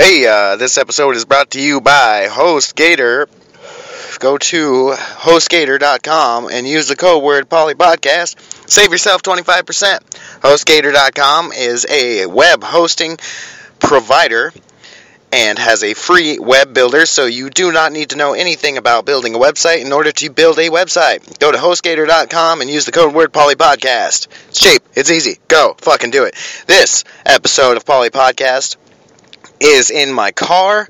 Hey, uh, this episode is brought to you by HostGator. Go to HostGator.com and use the code word PolleyPodcast. Save yourself 25%. HostGator.com is a web hosting provider and has a free web builder, so you do not need to know anything about building a website in order to build a website. Go to HostGator.com and use the code word PolleyPodcast. It's cheap. It's easy. Go. Fucking do it. This episode of Polley Podcast is in my car.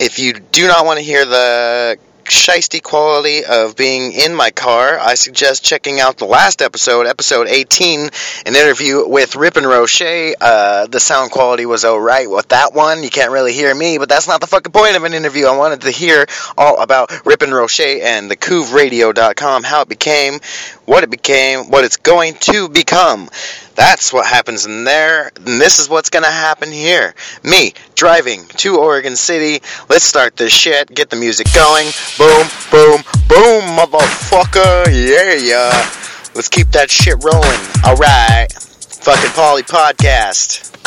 If you do not want to hear the shisty quality of being in my car, I suggest checking out the last episode, episode 18, an interview with Rip and Roche. Uh, the sound quality was alright with that one. You can't really hear me, but that's not the fucking point of an interview. I wanted to hear all about Rip and Roche and the CouvRadio.com, how it became, what it became, what it's going to become. That's what happens in there, and this is what's gonna happen here. Me driving to Oregon City. Let's start this shit. Get the music going. Boom, boom, boom, motherfucker. Yeah, yeah. Let's keep that shit rolling. All right. Fucking Polley Podcast.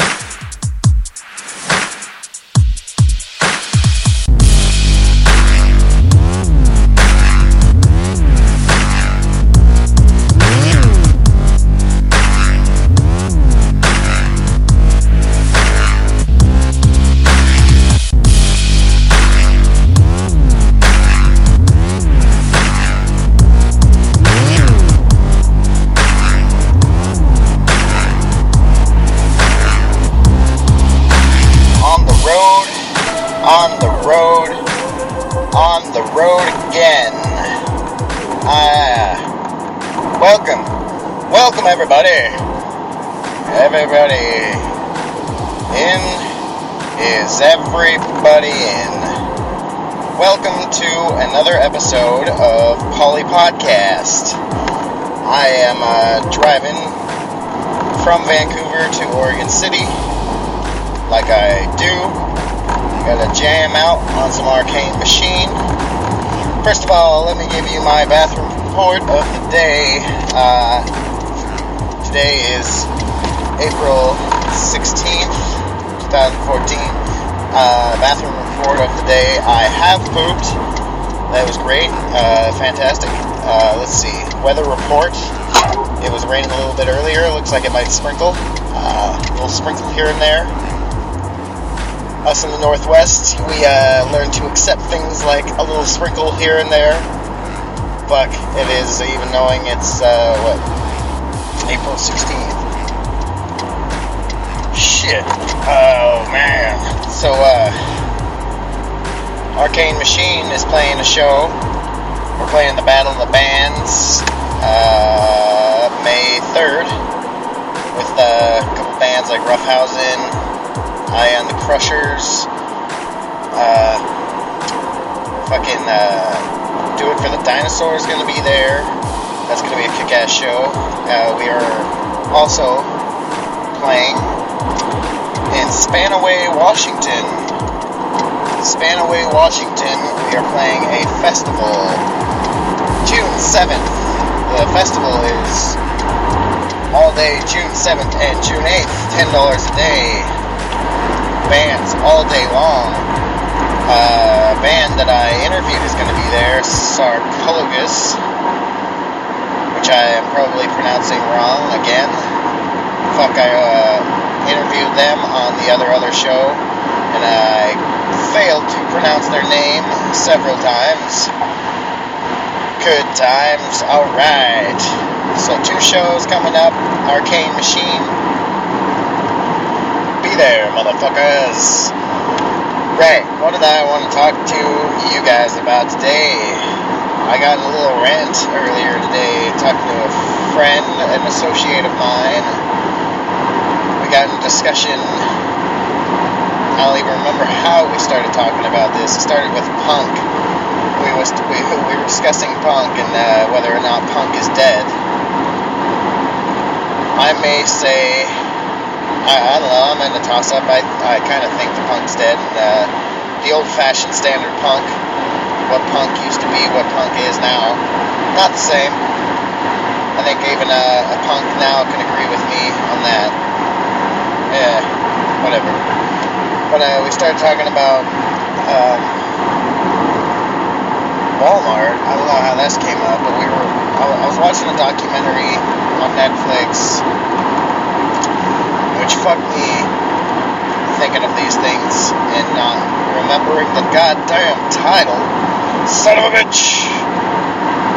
Is everybody in. Welcome to another episode of Polley Podcast. I am uh, driving from Vancouver to Oregon City like I do. Got a jam out on some arcane machine. First of all, let me give you my bathroom report of the day. Uh, today is April 16th, 2014. Uh, bathroom report of the day. I have pooped. That was great. Uh, fantastic. Uh, let's see. Weather report. It was raining a little bit earlier. Looks like it might sprinkle. Uh, a little sprinkle here and there us in the Northwest, we uh, learn to accept things like a little sprinkle here and there. Fuck, it is, even knowing it's, uh, what, April 16th. Shit. Oh, man. So, uh, Arcane Machine is playing a show. We're playing the Battle of the Bands, uh, May 3rd, with uh, a couple bands like Roughhausen, Eye on the Crushers, uh, fucking uh, Do It for the Dinosaurs going to be there. That's going to be a kick ass show. Uh, we are also playing in Spanaway, Washington. Spanaway, Washington, we are playing a festival June 7th. The festival is all day June 7th and June 8th, $10 a day bands all day long. Uh, a band that I interviewed is going to be there, Sarcologus, which I am probably pronouncing wrong again. Fuck, I uh, interviewed them on the other other show, and I failed to pronounce their name several times. Good times, alright. So two shows coming up, Arcane Machine be there, motherfuckers. Right, what did I want to talk to you guys about today? I got a little rant earlier today talking to a friend, an associate of mine. Got in discussion. I don't even remember how we started talking about this. It started with punk. We was we, we were discussing punk and uh, whether or not punk is dead. I may say I, I don't know. I'm in a toss up. I, I kind of think the punk's dead. And, uh, the old fashioned standard punk, what punk used to be, what punk is now, not the same. I think even a, a punk now can agree with me on that. Yeah, whatever. but uh, we started talking about um, Walmart. I don't know how this came up, but we were. I was watching a documentary on Netflix, which fucked me thinking of these things and not remembering the goddamn title. Son of a bitch!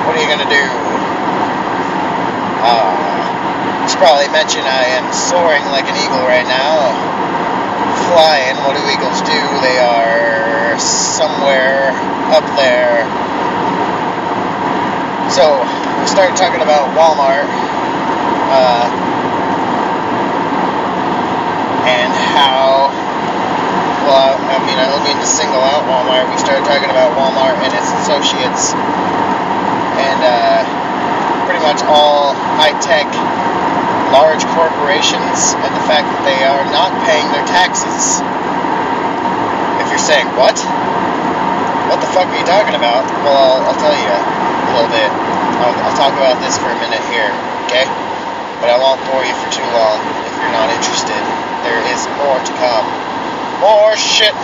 What are you gonna do? Uh, should probably mention I am soaring like an eagle right now. Flying. What do eagles do? They are somewhere up there. So, we started talking about Walmart. Uh, and how, well, I mean, I don't mean to single out Walmart. We started talking about Walmart and its associates, and uh, pretty much all high tech, large corporations, and the fact that they are not paying their taxes. If you're saying, what? What the fuck are you talking about? Well, I'll, I'll tell you a little bit. I'll, I'll talk about this for a minute here, okay? But I won't bore you for too long if you're not interested there is more to come. More shit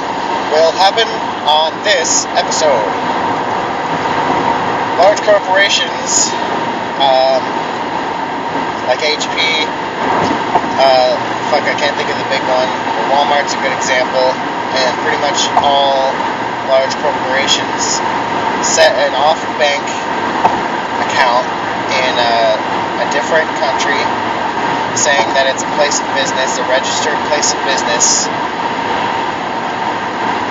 will happen on this episode. Large corporations, um, like HP, uh, fuck, I can't think of the big one, but Walmart's a good example, and pretty much all large corporations set an off-bank account in a, a different country saying that it's a place of business, a registered place of business.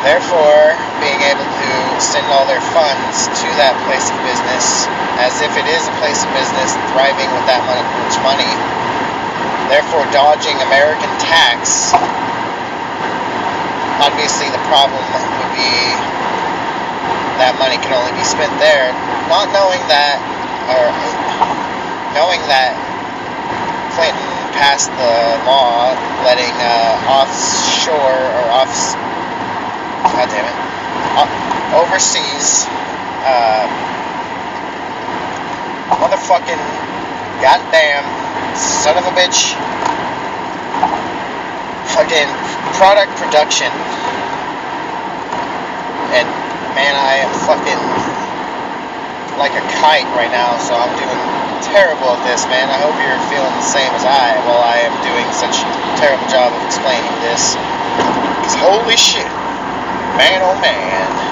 Therefore, being able to send all their funds to that place of business as if it is a place of business, thriving with that much money. Therefore, dodging American tax. Obviously, the problem would be that money can only be spent there. Not knowing that, or knowing that Clinton passed the law letting uh, offshore or off, god damn it, uh, overseas, uh, motherfucking goddamn son of a bitch, fucking product production, and man, I am fucking like a kite right now, so I'm doing terrible at this, man. I hope you're feeling the same as I while I am doing such a terrible job of explaining this. Because holy shit, man oh man.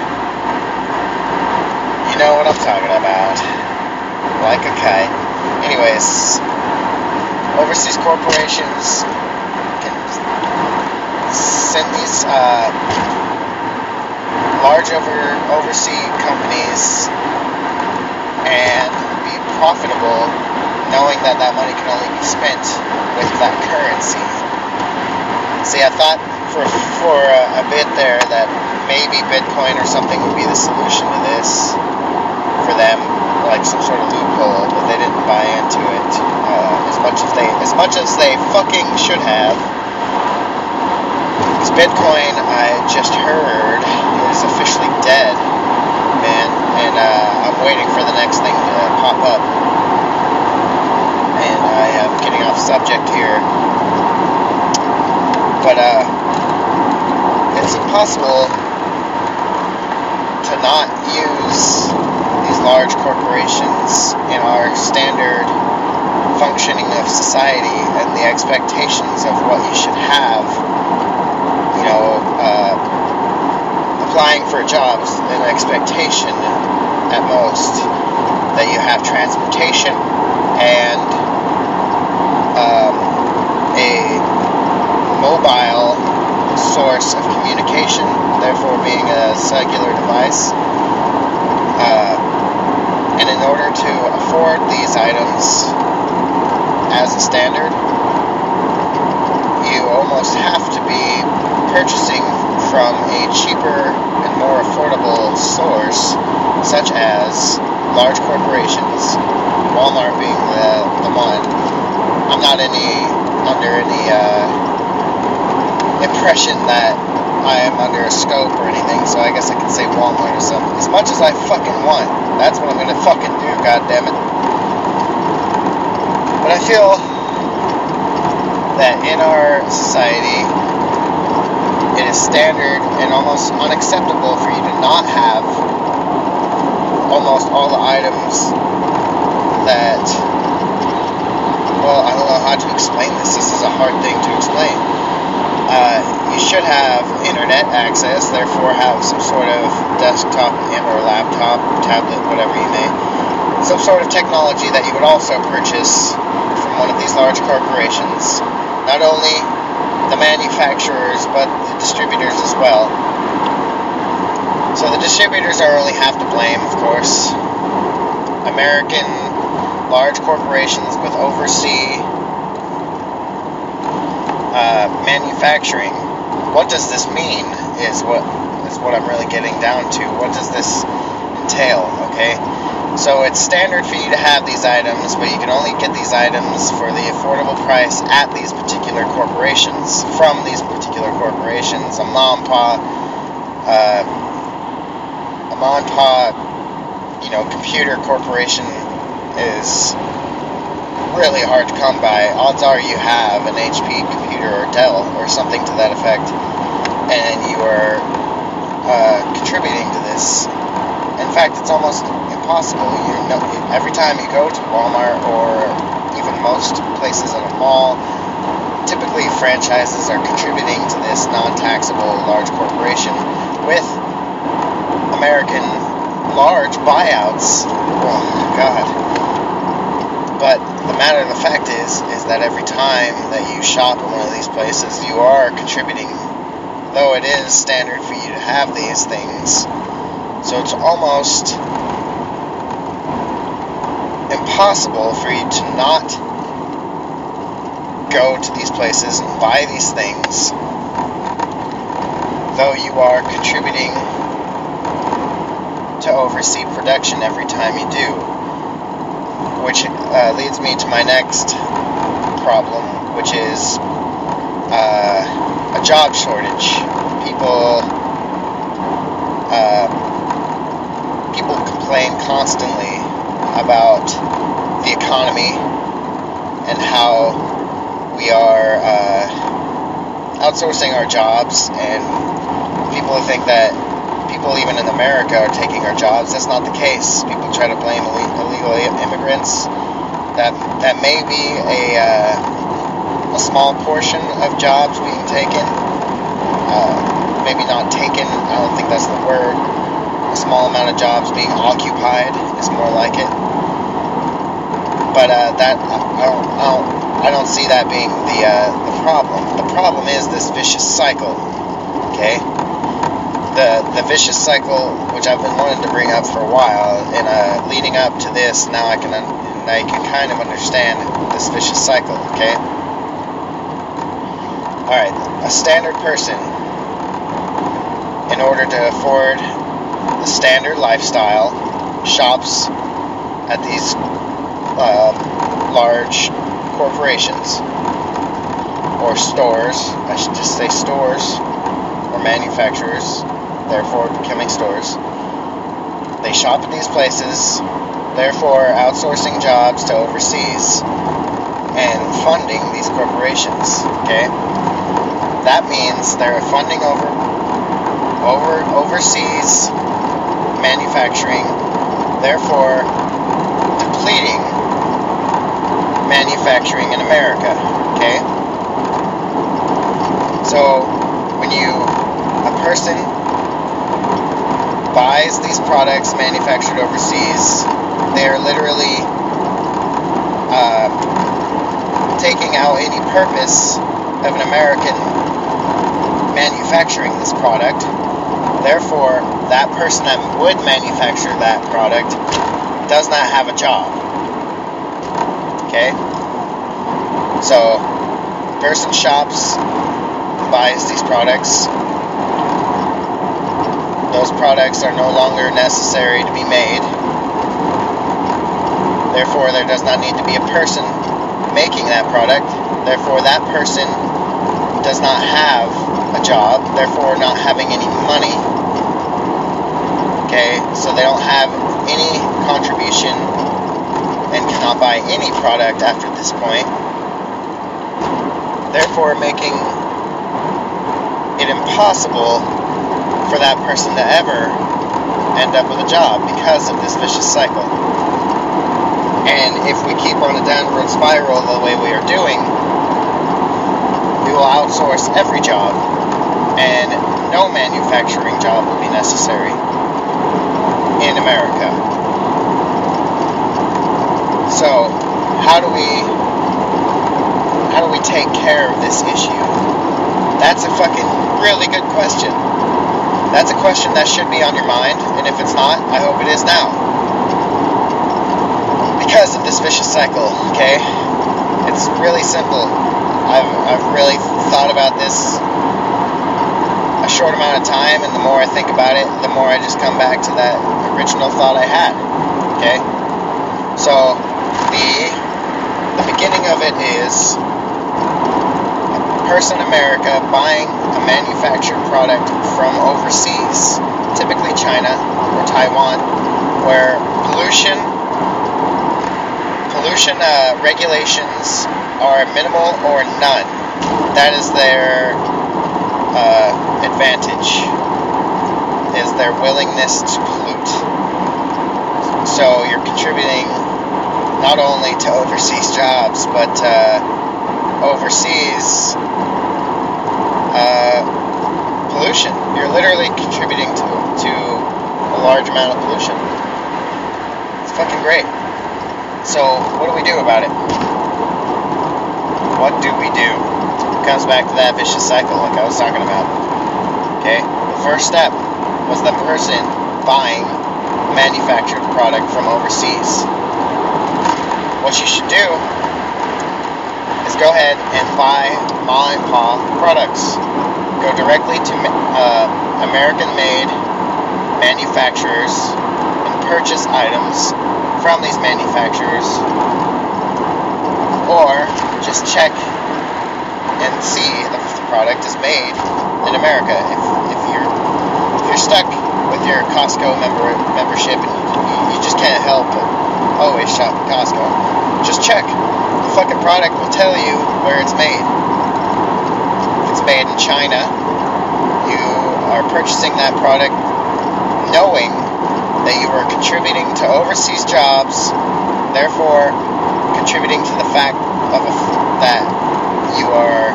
Know what I'm talking about. Like a kite. Anyways, overseas corporations can send these uh, large over overseas companies and be profitable knowing that that money can only be spent with that currency. See, I thought for for a, a bit there that maybe Bitcoin or something would be the solution to this for them, like some sort of loophole, but they didn't buy into it uh, as much as they as much as they fucking should have. Because Bitcoin, I just heard, is officially dead, man, and uh, I'm waiting for the next thing to pop up. And I am getting off subject here. But uh, it's impossible to not use large corporations in our standard functioning of society and the expectations of what you should have. You know, uh, applying for jobs, an expectation at most that you have transportation and um, a mobile source of communication, therefore being a cellular device. Order to afford these items as a standard, you almost have to be purchasing from a cheaper and more affordable source, such as large corporations, Walmart being the, the one. I'm not any under any uh, impression that I am under a scope or anything, so I guess I can say Walmart or something. As much as I fucking want, that's what I'm gonna fucking do. God damn it. But I feel that in our society, it is standard and almost unacceptable for you to not have almost all the items that well, I don't know how to explain this. This is a hard thing to explain. Uh, you should have internet access, therefore have some sort of desktop or laptop, tablet, whatever you may, some sort of technology that you would also purchase from one of these large corporations. Not only the manufacturers, but the distributors as well. So the distributors are only half to blame, of course. American large corporations with oversee uh, manufacturing. What does this mean? Is what is what I'm really getting down to. What does this entail? Okay, so it's standard for you to have these items, but you can only get these items for the affordable price at these particular corporations from these particular corporations. A mom pa, uh, a mom pa, you know, computer corporation is really hard to come by. Odds are you have an HP computer or Dell or something to that effect, and you are uh, contributing to this. In fact, it's almost impossible. You know, every time you go to Walmart or even most places in a mall, typically franchises are contributing to this non-taxable large corporation with American large buyouts. Oh God but the matter of the fact is, is that every time that you shop in one of these places, you are contributing, though it is standard for you to have these things. So it's almost impossible for you to not go to these places and buy these things, though you are contributing to oversee production every time you do which uh, leads me to my next problem, which is uh, a job shortage. People uh, people complain constantly about the economy and how we are uh, outsourcing our jobs, and people think that people even in America are taking our jobs. That's not the case. People try to blame illegal immigrants. That that may be a uh, a small portion of jobs being taken. Uh, maybe not taken. I don't think that's the word. A small amount of jobs being occupied is more like it. But uh, that I don't, I don't I don't see that being the uh, the problem. The problem is this vicious cycle. Okay the the vicious cycle, which I've been wanting to bring up for a while, and uh, leading up to this, now I can you can kind of understand this vicious cycle. Okay. All right, a standard person, in order to afford the standard lifestyle, shops at these uh, large corporations or stores. I should just say stores or manufacturers therefore becoming stores. They shop at these places, therefore outsourcing jobs to overseas and funding these corporations. Okay? That means they're funding over over overseas manufacturing, therefore depleting manufacturing in America. Okay? So when you a person buys these products manufactured overseas, they are literally uh, taking out any purpose of an American manufacturing this product. Therefore, that person that would manufacture that product does not have a job. Okay? So, person shops, buys these products, those products are no longer necessary to be made. Therefore, there does not need to be a person making that product. Therefore, that person does not have a job, therefore, not having any money. Okay, so they don't have any contribution and cannot buy any product after this point. Therefore, making it impossible for that person to ever end up with a job because of this vicious cycle. And if we keep on a downward spiral the way we are doing, we will outsource every job, and no manufacturing job will be necessary in America. So, how do we how do we take care of this issue? That's a fucking really good question. That's a question that should be on your mind, and if it's not, I hope it is now. Because of this vicious cycle, okay? It's really simple. I've, I've really thought about this a short amount of time, and the more I think about it, the more I just come back to that original thought I had, okay? So, the, the beginning of it is person in America buying a manufactured product from overseas, typically China or Taiwan, where pollution pollution uh, regulations are minimal or none. That is their uh, advantage, is their willingness to pollute. So you're contributing not only to overseas jobs, but uh, oversees uh, pollution. You're literally contributing to, to a large amount of pollution. It's fucking great. So, what do we do about it? What do we do? It comes back to that vicious cycle like I was talking about. Okay? The first step was the person buying manufactured product from overseas. What you should do is go ahead and buy Ma and Pa products. Go directly to uh, American-made manufacturers and purchase items from these manufacturers, or just check and see if the product is made in America. If, if you're if you're stuck with your Costco member membership and you, you just can't help but always shop at Costco, just check the fucking product tell you where it's made. If it's made in China, you are purchasing that product knowing that you are contributing to overseas jobs, therefore contributing to the fact of that you are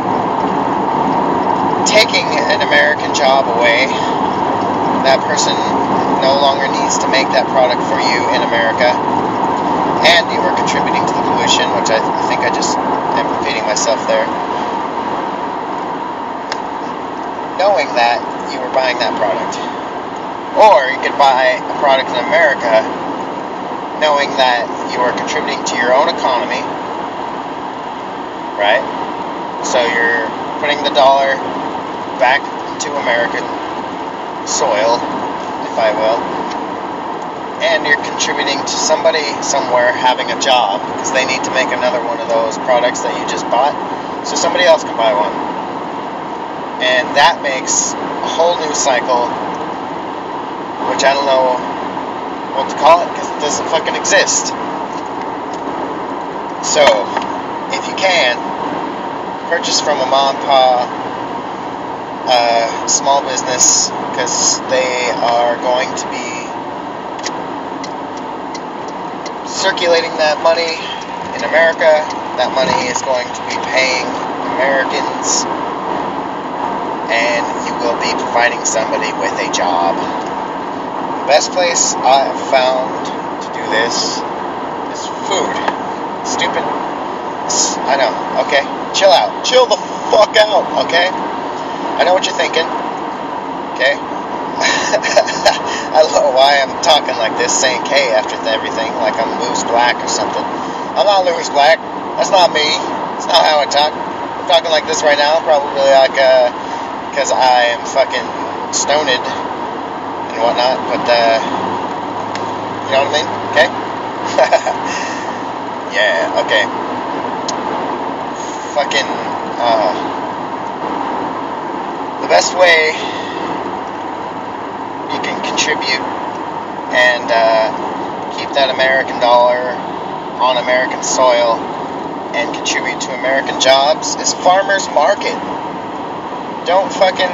taking an American job away. That person no longer needs to make that product for you in America and you are contributing to the pollution, which I think I just am repeating myself there. Knowing that you were buying that product. Or you could buy a product in America knowing that you are contributing to your own economy, right? So you're putting the dollar back into American soil, if I will and you're contributing to somebody somewhere having a job because they need to make another one of those products that you just bought so somebody else can buy one. And that makes a whole new cycle, which I don't know what to call it because it doesn't fucking exist. So, if you can, purchase from a mom and pa uh, small business because they are going to be circulating that money in America. That money is going to be paying Americans, and you will be providing somebody with a job. The best place I have found to do this is food. Stupid. I know. Okay. Chill out. Chill the fuck out. Okay. I know what you're thinking. Okay. I know why I'm talking like this, saying K after everything, like I'm Lewis Black or something. I'm not Lewis Black. That's not me. It's not how I talk. I'm talking like this right now, probably like, uh, because I am fucking stoned and whatnot, but, uh, you know what I mean? Okay? yeah, okay. Fucking, uh, the best way you can contribute and uh, keep that American dollar on American soil and contribute to American jobs is farmers market. Don't fucking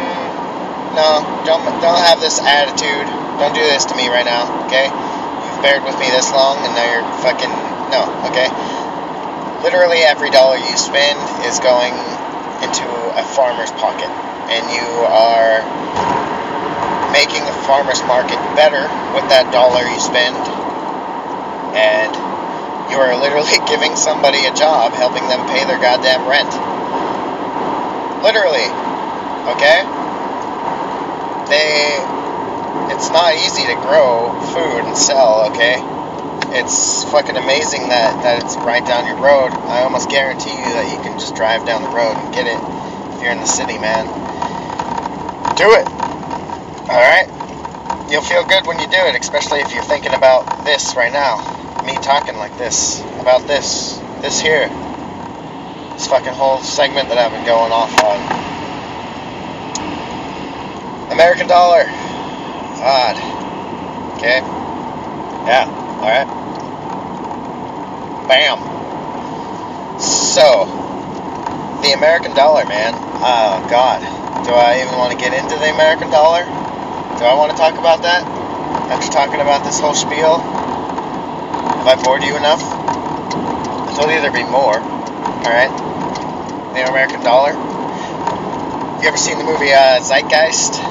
no, don't don't have this attitude. Don't do this to me right now, okay? You've bared with me this long, and now you're fucking no, okay? Literally every dollar you spend is going into a farmer's pocket, and you are making the farmer's market better with that dollar you spend, and you are literally giving somebody a job, helping them pay their goddamn rent. Literally, okay? They, it's not easy to grow food and sell, okay? It's fucking amazing that, that it's right down your road. I almost guarantee you that you can just drive down the road and get it if you're in the city, man. Do it. Alright? You'll feel good when you do it, especially if you're thinking about this right now. Me talking like this. About this. This here. This fucking whole segment that I've been going off on. American dollar. Odd. Okay. Yeah. All right. Bam. So, the American dollar, man. Oh God. Do I even want to get into the American dollar? Do I want to talk about that? After talking about this whole spiel, have I bored you enough? I told you there'd be more. All right. The American dollar. You ever seen the movie uh, Zeitgeist?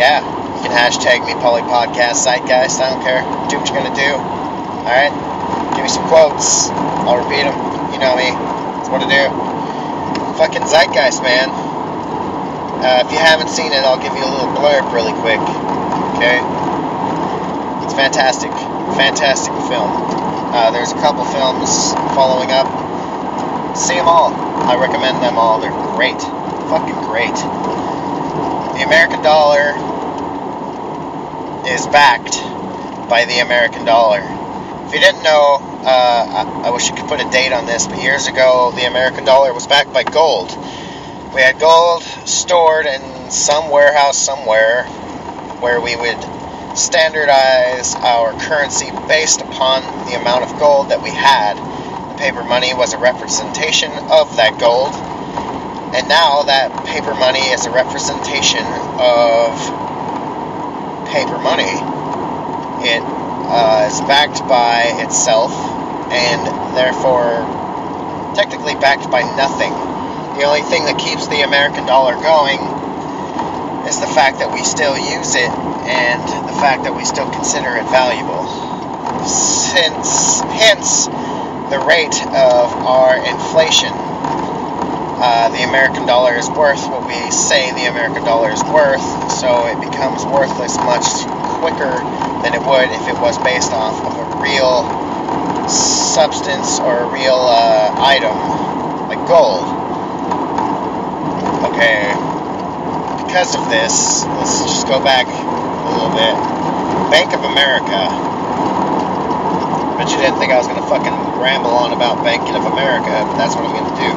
yeah, you can hashtag me Polley Podcast Zeitgeist. I don't care. Do what you're gonna do. All right. Give me some quotes. I'll repeat them. You know me. That's what I do. Fucking Zeitgeist, man. Uh, if you haven't seen it, I'll give you a little blurb really quick. Okay. It's fantastic. Fantastic film. Uh, there's a couple films following up. See them all. I recommend them all. They're great. Fucking great. The American dollar is backed by the American dollar. If you didn't know, uh, I, I wish you could put a date on this, but years ago, the American dollar was backed by gold. We had gold stored in some warehouse somewhere where we would standardize our currency based upon the amount of gold that we had. The paper money was a representation of that gold and now that paper money is a representation of paper money. It uh, is backed by itself and therefore technically backed by nothing. The only thing that keeps the American dollar going is the fact that we still use it and the fact that we still consider it valuable. Since, hence, the rate of our inflation uh, the American dollar is worth what we say the American dollar is worth, so it becomes worthless much quicker than it would if it was based off of a real substance or a real uh, item like gold. Okay, because of this, let's just go back a little bit. Bank of America. Bet you didn't think I was going to fucking ramble on about Bank of America, but that's what I'm going to do.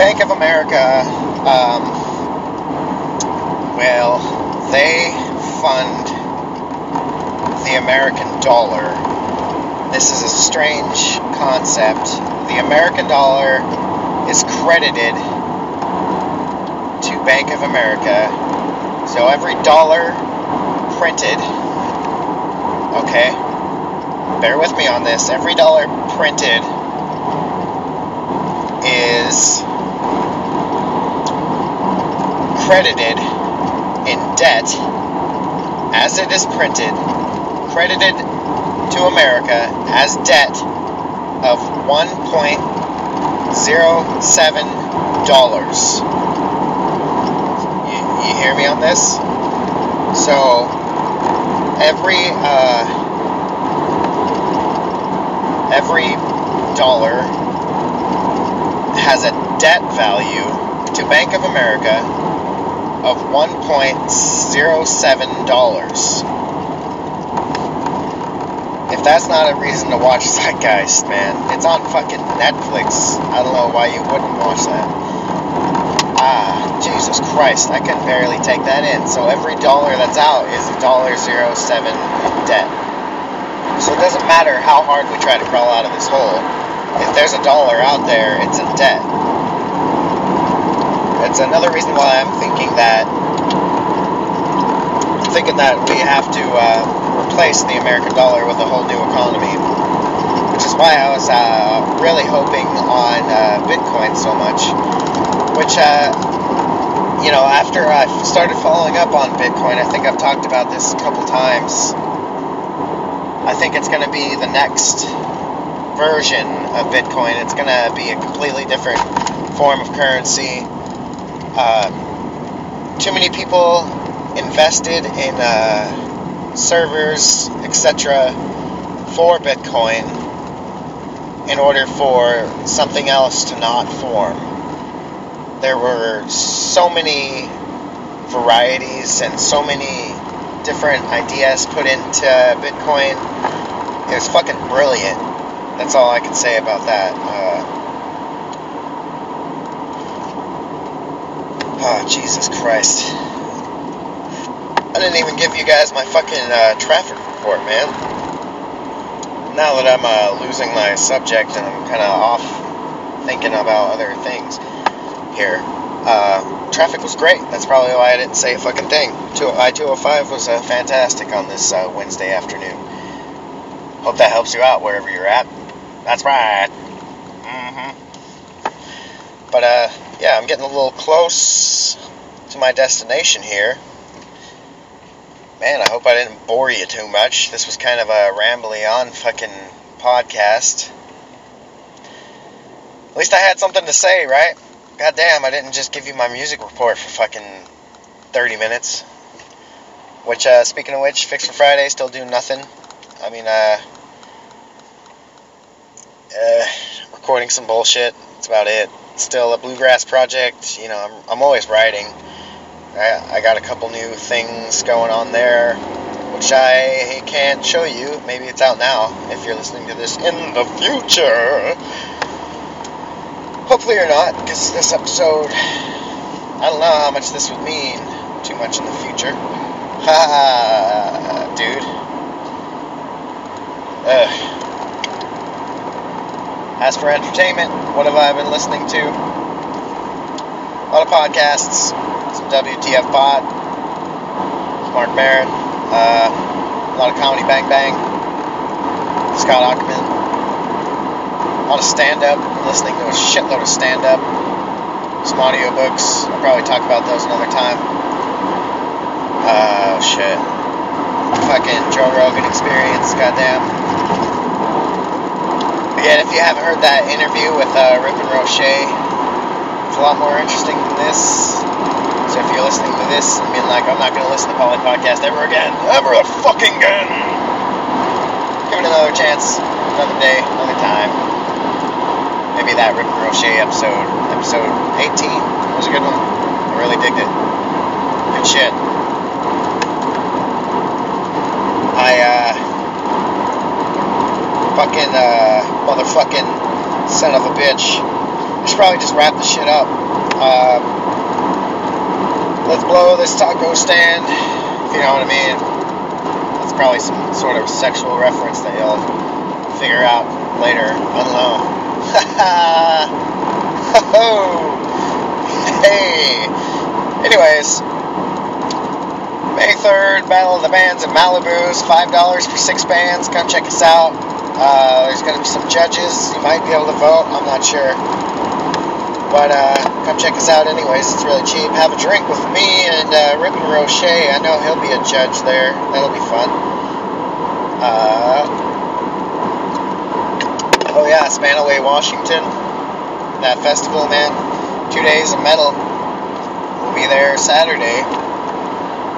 Bank of America, um, well, they fund the American dollar. This is a strange concept. The American dollar is credited Bank of America. So every dollar printed, okay, bear with me on this, every dollar printed is credited in debt as it is printed, credited to America as debt of $1.07. Hear me on this? So, every, uh, every dollar has a debt value to Bank of America of $1.07. If that's not a reason to watch Zeitgeist, man, it's on fucking Netflix. I don't know why you wouldn't watch that. Jesus Christ, I can barely take that in. So every dollar that's out is a dollar zero seven debt. So it doesn't matter how hard we try to crawl out of this hole. If there's a dollar out there, it's a debt. That's another reason why I'm thinking that thinking that we have to uh, replace the American dollar with a whole new economy. Which is why I was uh, really hoping on uh, Bitcoin so much. Which, uh, you know, after I started following up on Bitcoin, I think I've talked about this a couple times. I think it's going to be the next version of Bitcoin. It's going to be a completely different form of currency. Uh, too many people invested in uh, servers, etc., for Bitcoin in order for something else to not form. There were so many varieties and so many different ideas put into Bitcoin. It was fucking brilliant. That's all I can say about that. Uh, oh, Jesus Christ. I didn't even give you guys my fucking uh, traffic report, man now that I'm uh, losing my subject and I'm kind of off thinking about other things here, uh, traffic was great. That's probably why I didn't say a fucking thing. I 205 was uh, fantastic on this uh, Wednesday afternoon. Hope that helps you out wherever you're at. That's right. Mm-hmm. But, uh, yeah, I'm getting a little close to my destination here. Man, I hope I didn't bore you too much. This was kind of a rambly on fucking podcast. At least I had something to say, right? God damn, I didn't just give you my music report for fucking 30 minutes. Which, uh, speaking of which, Fix for Friday still do nothing. I mean, uh, uh, recording some bullshit. That's about it. Still a bluegrass project. You know, I'm, I'm always writing. I, I got a couple new things going on there, which I can't show you. Maybe it's out now if you're listening to this in the future. Hopefully you're not, because this episode, I don't know how much this would mean too much in the future. Ha, dude. Ugh. As for entertainment, what have I been listening to? A lot of podcasts some WTF Pod, Marc Maron, uh, a lot of comedy Bang Bang, Scott Aukerman, a lot of stand up, listening to a shitload of stand up, some audiobooks. I'll probably talk about those another time. Oh, shit. Fucking Joe Rogan experience, goddamn. Again, if you haven't heard that interview with uh, Rip and Roche, it's a lot more interesting than this. So if you're listening to this and being like, I'm not going to listen to Polley Podcast ever again, ever a fucking again, give it another chance, another day, another time. Maybe that Rip and Roche episode, episode 18, was a good one. I really digged it. Good shit. I, uh, fucking, uh, motherfucking son of a bitch. I should probably just wrap the shit up. Uh, let's blow this taco stand, if you know what I mean. That's probably some sort of sexual reference that you'll figure out later. I don't know. hey! Anyways, May 3rd, Battle of the Bands in Malibu's, $5 for six bands. Come check us out. Uh, there's going to be some judges. You might be able to vote. I'm not sure. But uh, come check us out anyways. It's really cheap. Have a drink with me and uh, Rip and Roche. I know he'll be a judge there. That'll be fun. Uh, oh yeah, Spanaway, Washington. That festival, man. Two days of metal. We'll be there Saturday.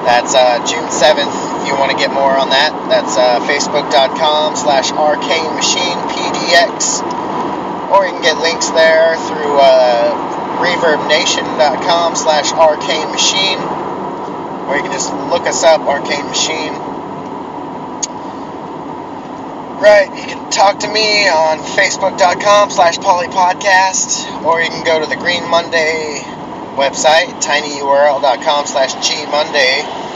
That's uh, June 7th. If you want to get more on that, that's uh, facebook.com slash arcane machine PDX or you can get links there through uh, reverbnation.com slash arcane machine or you can just look us up arcane machine right you can talk to me on facebook.com slash polleypodcast or you can go to the green monday website tinyurl.com slash gmonday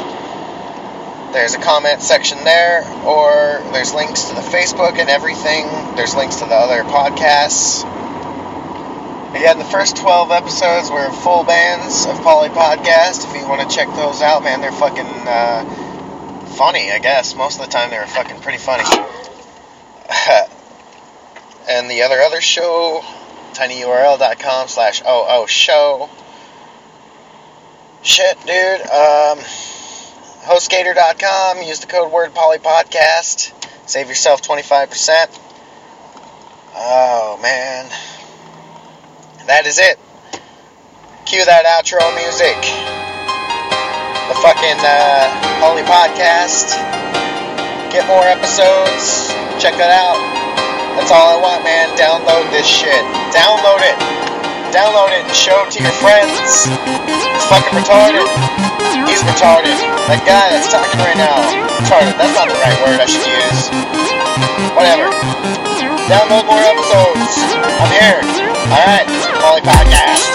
there's a comment section there, or there's links to the Facebook and everything. There's links to the other podcasts. Again, the first 12 episodes were full bands of Polley Podcast. If you want to check those out, man, they're fucking uh, funny, I guess. Most of the time, they were fucking pretty funny. and the other other show, tinyurl.com slash OO show. Shit, dude. Um, hostgator.com. Use the code word polleypodcast. Save yourself 25%. Oh, man. That is it. Cue that outro music. The fucking uh, Polley Podcast. Get more episodes. Check it out. That's all I want, man. Download this shit. Download it. Download it and show it to your friends. It's fucking retarded. He's retarded. That guy that's talking right now. Retarded. That's not the right word I should use. Whatever. Download more episodes. I'm here. Alright. Polley Podcast.